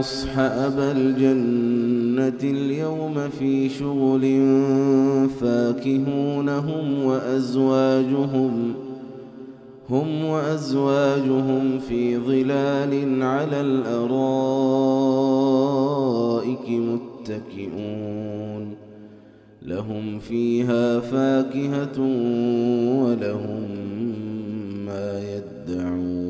أصحاب الجنة اليوم في شغل فاكهون هم وأزواجهم هم وأزواجهم في ظلال على الأرائك متكئون. لهم فيها فاكهة ولهم ما يدعون.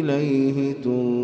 إليه ترجعون